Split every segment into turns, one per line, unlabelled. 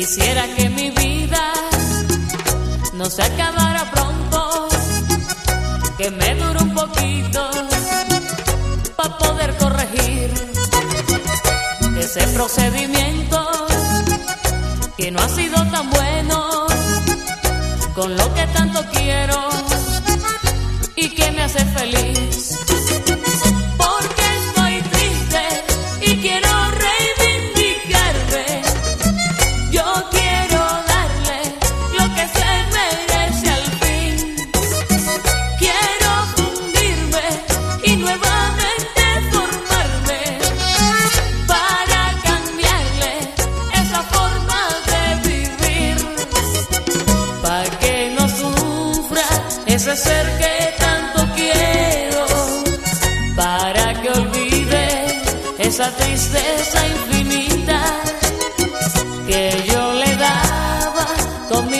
Quisiera que mi vida no se acabara pronto, que me dure un poquito para poder corregir ese procedimiento que no ha sido tan bueno con lo que tanto quiero y que me hace feliz. Ese ser que tanto quiero. Para que olvide esa tristeza infinita que yo le daba con mi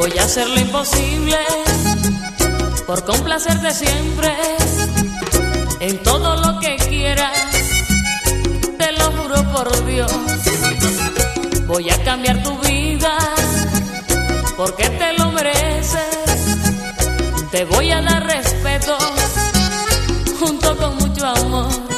Voy a hacer lo imposible por complacerte siempre en todo lo que quieras. Te lo juro por Dios. Voy a cambiar tu vida porque te lo mereces. Te voy a dar respeto junto con mucho amor.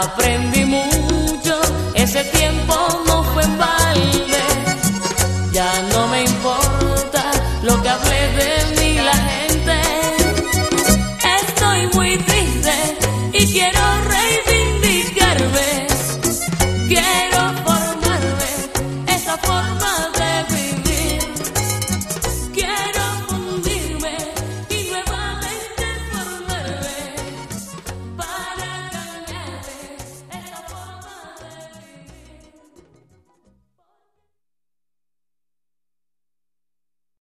Aprendí mucho, ese tiempo no fue en balde. Ya no me importa lo que hable de mí la gente.